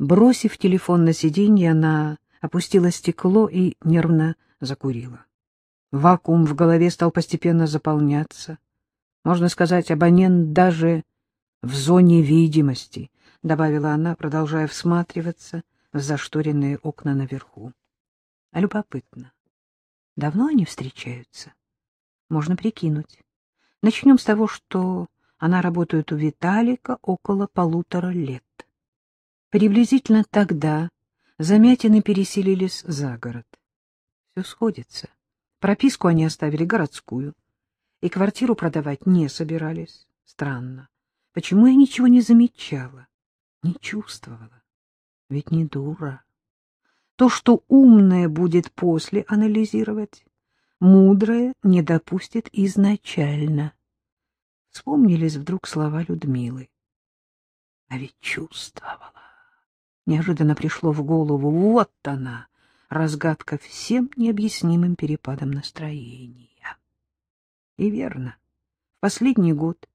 Бросив телефон на сиденье, она опустила стекло и нервно закурила. Вакуум в голове стал постепенно заполняться. Можно сказать, абонент даже в зоне видимости, — добавила она, продолжая всматриваться в зашторенные окна наверху. А любопытно. Давно они встречаются? Можно прикинуть. Начнем с того, что она работает у Виталика около полутора лет. Приблизительно тогда Замятины переселились за город. Все сходится. Прописку они оставили городскую, и квартиру продавать не собирались. Странно. Почему я ничего не замечала, не чувствовала? Ведь не дура. То, что умное будет после анализировать, мудрое не допустит изначально. Вспомнились вдруг слова Людмилы. А ведь чувствовала. Неожиданно пришло в голову, вот она, разгадка всем необъяснимым перепадом настроения. И верно, в последний год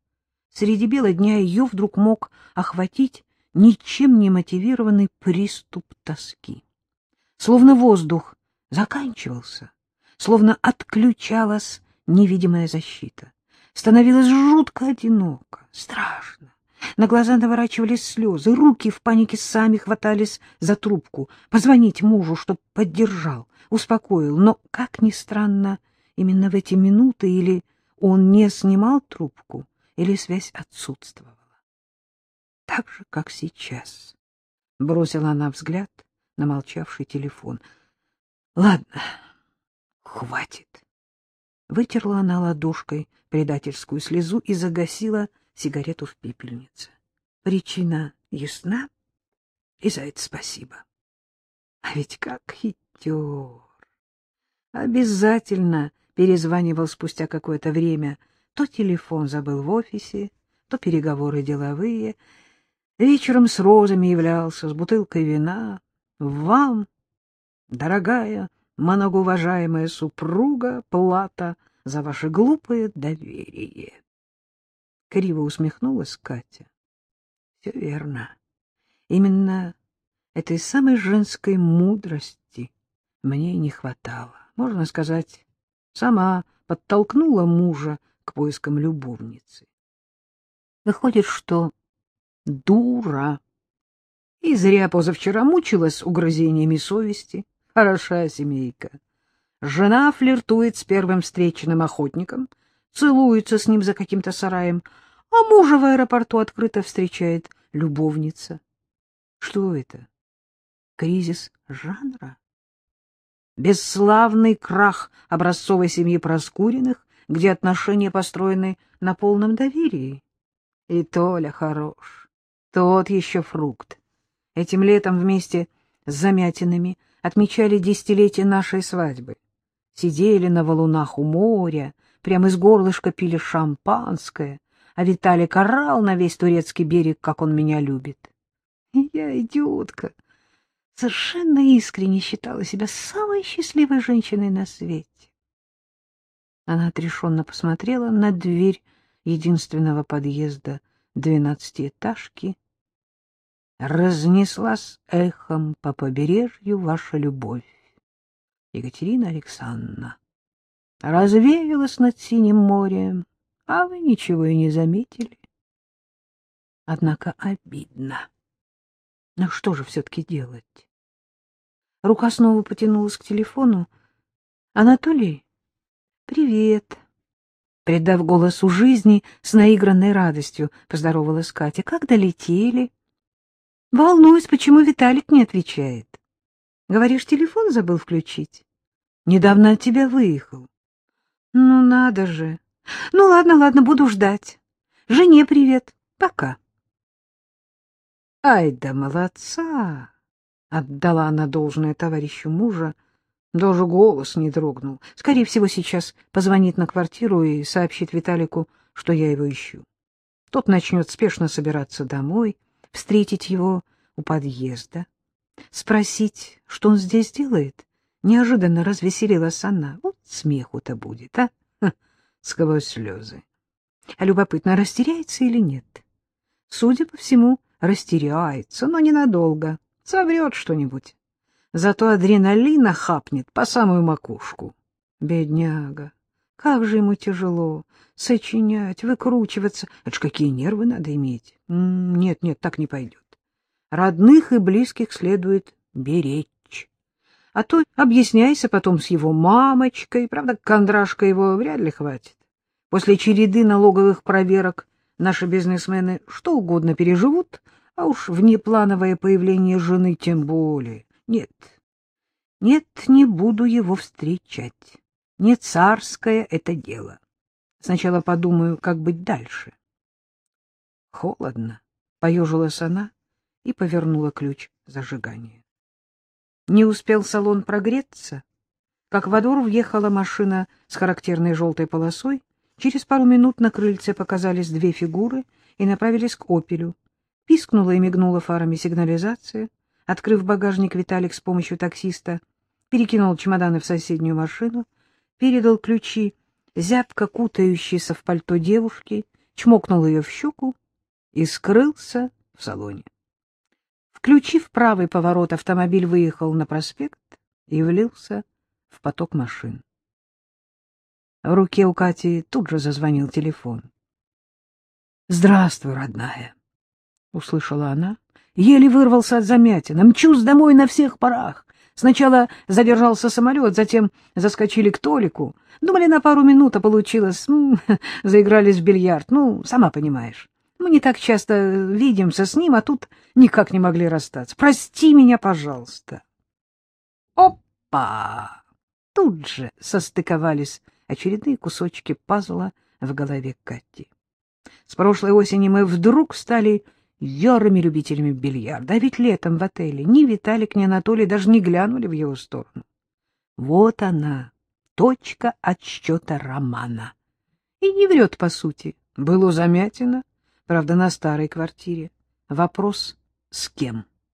среди бела дня ее вдруг мог охватить ничем не мотивированный приступ тоски. Словно воздух заканчивался, словно отключалась невидимая защита. Становилось жутко одиноко, страшно. На глаза наворачивались слезы, руки в панике сами хватались за трубку. Позвонить мужу, чтоб поддержал, успокоил. Но, как ни странно, именно в эти минуты или он не снимал трубку, или связь отсутствовала. Так же, как сейчас. Бросила она взгляд на молчавший телефон. Ладно, хватит. Вытерла она ладошкой предательскую слезу и загасила сигарету в пепельнице. Причина ясна, и за это спасибо. А ведь как хитер! Обязательно перезванивал спустя какое-то время. То телефон забыл в офисе, то переговоры деловые. Вечером с розами являлся, с бутылкой вина. Вам, дорогая, многоуважаемая супруга, плата за ваше глупое доверие. Криво усмехнулась Катя. Все верно. Именно этой самой женской мудрости мне и не хватало. Можно сказать, сама подтолкнула мужа к поискам любовницы. Выходит, что дура. И зря позавчера мучилась угрызениями совести. Хорошая семейка. Жена флиртует с первым встреченным охотником, целуется с ним за каким-то сараем, а мужа в аэропорту открыто встречает любовница. Что это? Кризис жанра? Бесславный крах образцовой семьи Проскуриных, где отношения построены на полном доверии. И Толя хорош, тот еще фрукт. Этим летом вместе с Замятинами отмечали десятилетие нашей свадьбы. Сидели на валунах у моря, прямо из горлышка пили шампанское, а Виталик орал на весь турецкий берег, как он меня любит. Я, идиотка, совершенно искренне считала себя самой счастливой женщиной на свете. Она отрешенно посмотрела на дверь единственного подъезда двенадцатиэтажки. Разнеслась эхом по побережью ваша любовь, Екатерина Александровна. Развеялась над синим морем а вы ничего и не заметили. Однако обидно. Но что же все-таки делать? Рука снова потянулась к телефону. «Анатолий, привет!» Придав голосу жизни, с наигранной радостью поздоровалась Катя. «Как долетели?» «Волнуюсь, почему Виталик не отвечает. Говоришь, телефон забыл включить? Недавно от тебя выехал». «Ну, надо же!» Ну, ладно, ладно, буду ждать. Жене привет. Пока. Ай да молодца! Отдала она должное товарищу мужа. Даже голос не дрогнул. Скорее всего, сейчас позвонит на квартиру и сообщит Виталику, что я его ищу. Тот начнет спешно собираться домой, встретить его у подъезда, спросить, что он здесь делает. Неожиданно развеселилась она. Вот смеху-то будет, а? Сквозь слезы. А любопытно, растеряется или нет? Судя по всему, растеряется, но ненадолго. Соврет что-нибудь. Зато адреналина хапнет по самую макушку. Бедняга. Как же ему тяжело сочинять, выкручиваться. Это ж какие нервы надо иметь. Нет, нет, так не пойдет. Родных и близких следует беречь. А то объясняйся потом с его мамочкой. Правда, кондрашка его вряд ли хватит. После череды налоговых проверок наши бизнесмены что угодно переживут, а уж внеплановое появление жены тем более. Нет, нет, не буду его встречать. Не царское это дело. Сначала подумаю, как быть дальше. Холодно, — поежилась она и повернула ключ зажигания. Не успел салон прогреться, как во двор въехала машина с характерной желтой полосой. Через пару минут на крыльце показались две фигуры и направились к «Опелю». Пискнула и мигнула фарами сигнализация. Открыв багажник, Виталик с помощью таксиста перекинул чемоданы в соседнюю машину, передал ключи зябко кутающейся в пальто девушки, чмокнул ее в щеку и скрылся в салоне. Включив правый поворот, автомобиль выехал на проспект и влился в поток машин. В руке у Кати тут же зазвонил телефон. — Здравствуй, родная! — услышала она. Еле вырвался от замятина. Мчусь домой на всех парах. Сначала задержался самолет, затем заскочили к Толику. Думали на пару минут, а получилось... заигрались в бильярд. Ну, сама понимаешь. Мы не так часто видимся с ним, а тут никак не могли расстаться. Прости меня, пожалуйста. Опа! Тут же состыковались очередные кусочки пазла в голове Кати. С прошлой осени мы вдруг стали ярыми любителями бильярда, а ведь летом в отеле ни Виталик, ни Анатолий даже не глянули в его сторону. Вот она, точка отсчета романа. И не врет, по сути. Было замятина, Правда, на старой квартире. Вопрос — с кем?